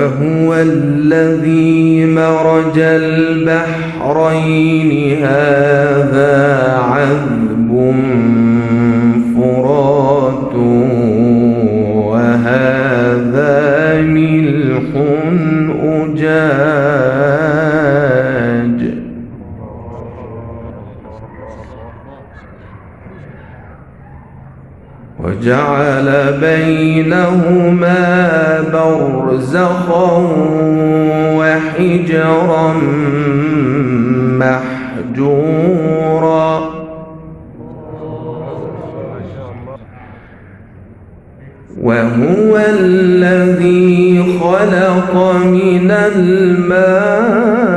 وهو الذي مرج البحرين هذا عذب فرات وهذا وجعل بينهما برزخا وحجرا محجورا. وهو الذي خلق من الماء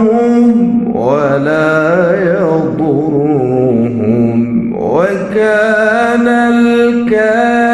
ينفعهم ولا يضرهم وكان الكافر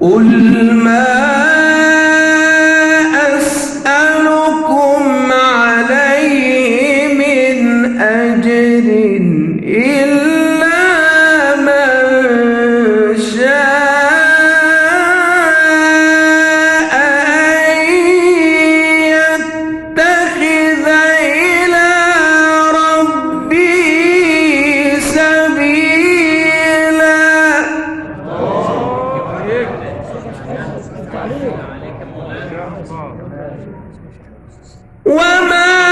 قل ما وما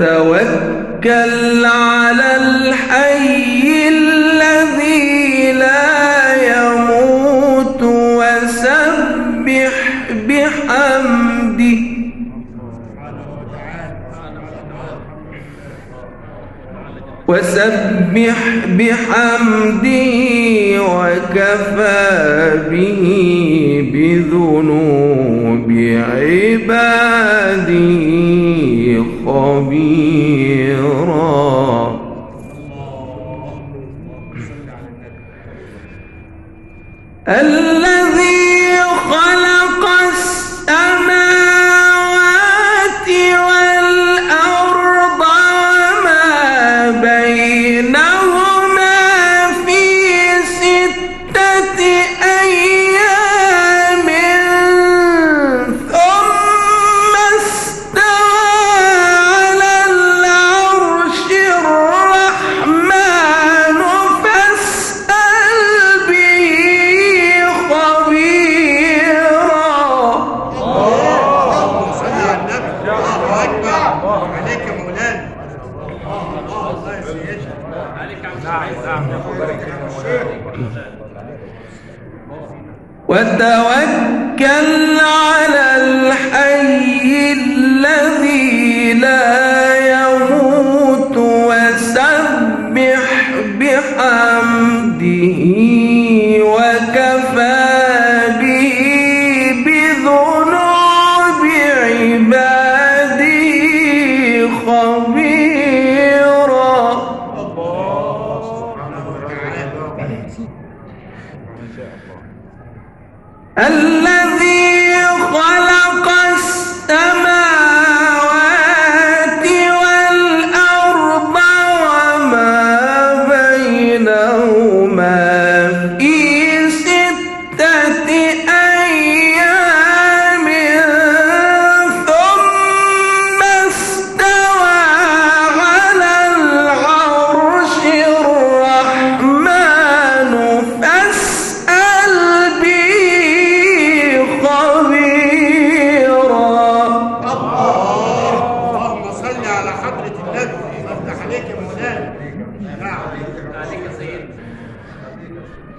وتوكل على الحي الذي لا يموت وسبح بحمده. وسبح بحمده وكفى به بذنوب عباده. خبيرا. الله و اللہ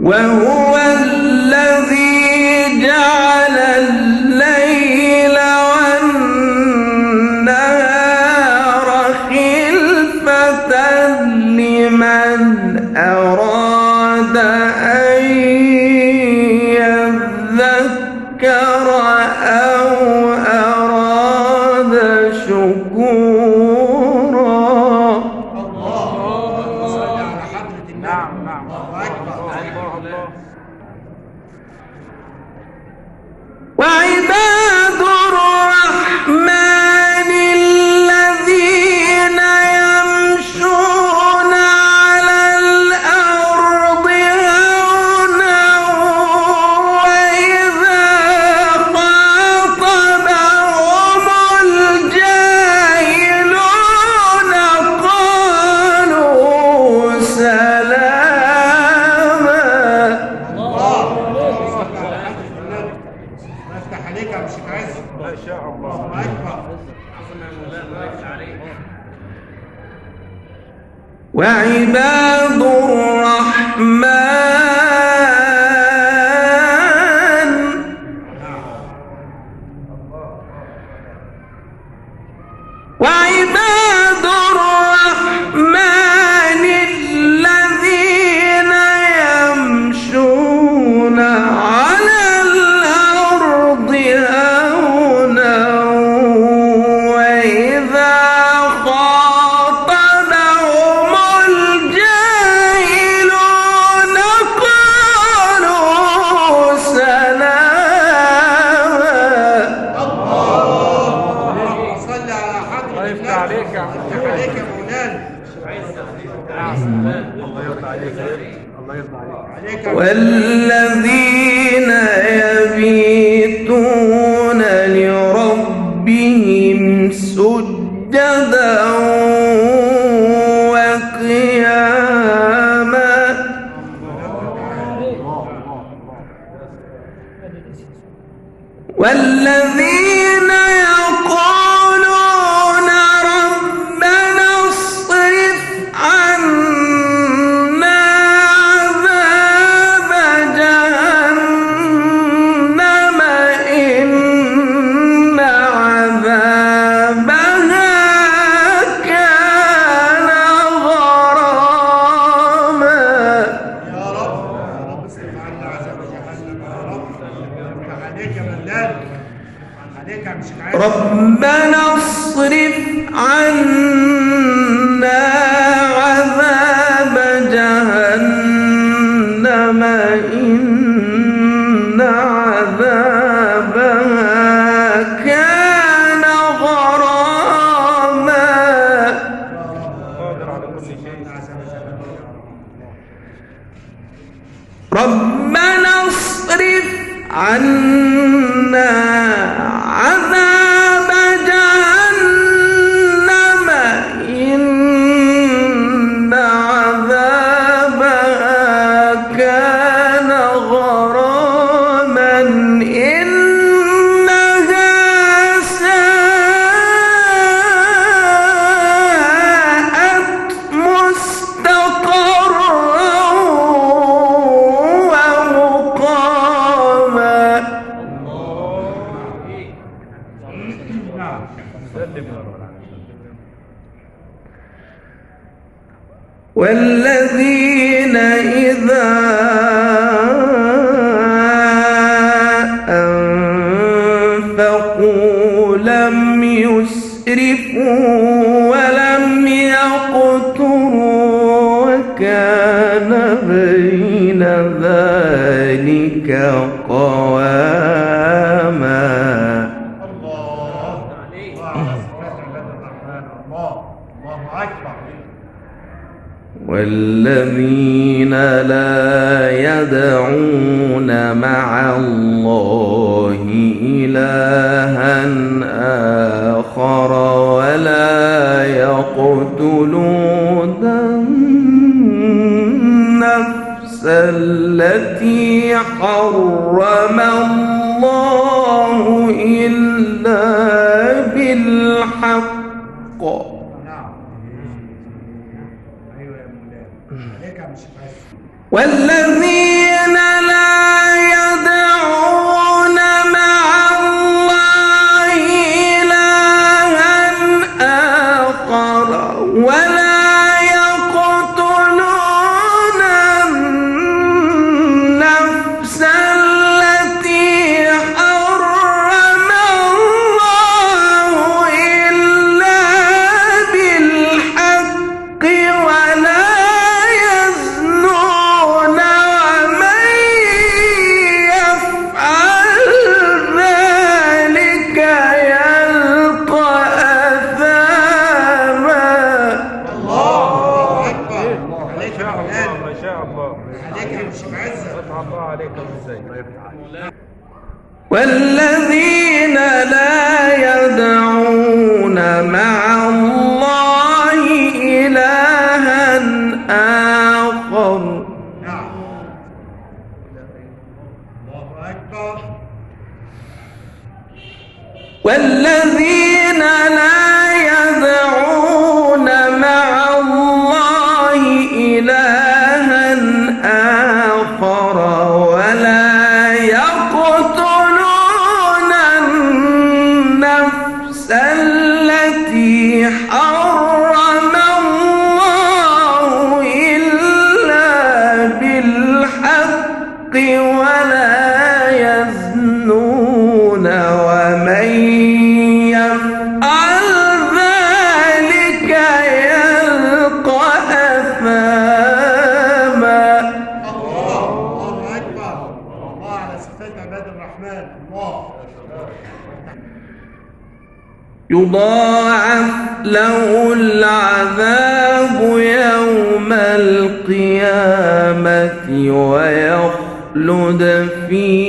وهو نعم نعم الله اكبر الله عليك يا مش عايز ما شاء الله. الله اكبر وعباد الرحمن والذي ربنا اصرف عنا إذا أنفقوا لم يسرفوا ولم يقتروا وكان بين ذلك قواما. الله الله والذين لا يدعون مع الله إلها آخر ولا يقتلون النفس التي حرم والذين لا يدعون مع الله إلها آخر عليك مش معزه ولا يخلد فيه